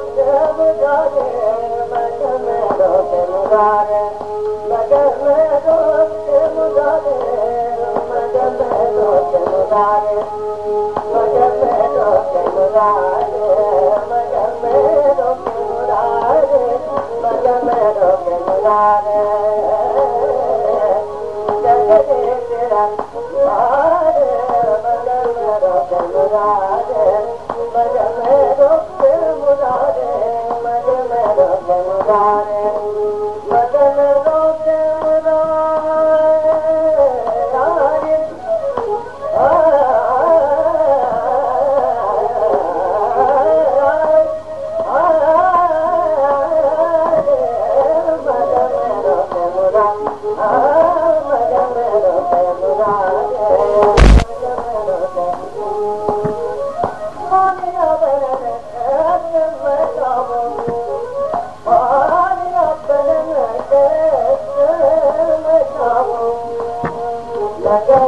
रे म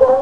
गो